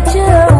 future